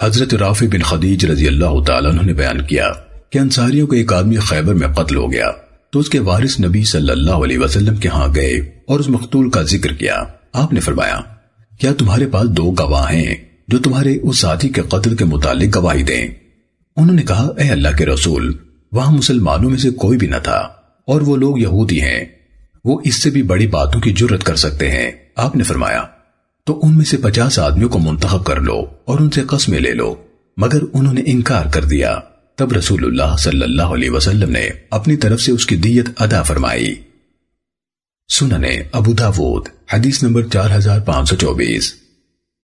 حضرت رافع بن خدیج رضی اللہ تعالیٰ عنہ نے بیان کیا کہ انصاریوں کو ایک آدمی خیبر میں قتل ہو گیا تو اس کے وارث نبی صلی اللہ علیہ وسلم کے ہاں گئے اور اس مقتول کا ذکر کیا۔ آپ نے فرمایا، کیا تمہارے پاس دو گواہ ہیں جو تمہارے اس ساتھی کے قتل کے متعلق گواہی دیں؟ انہوں نے کہا، اے اللہ کے رسول، وہاں مسلمانوں میں سے کوئی بھی نہ تھا اور وہ لوگ یہودی ہیں۔ وہ اس سے بھی بڑی باتوں کی جرت کر سکتے ہیں۔ آپ نے فرمایا تو ان میں سے پچاس آدمیوں کو منتخب کر لو اور ان سے قسمیں لے لو۔ مگر انہوں نے انکار کر دیا۔ تب رسول اللہ صلی اللہ علیہ وسلم نے اپنی طرف سے اس کی دیت ادا فرمائی۔ سننے ابو داود، حدیث نمبر چار ہزار پانچ سو چوبیس۔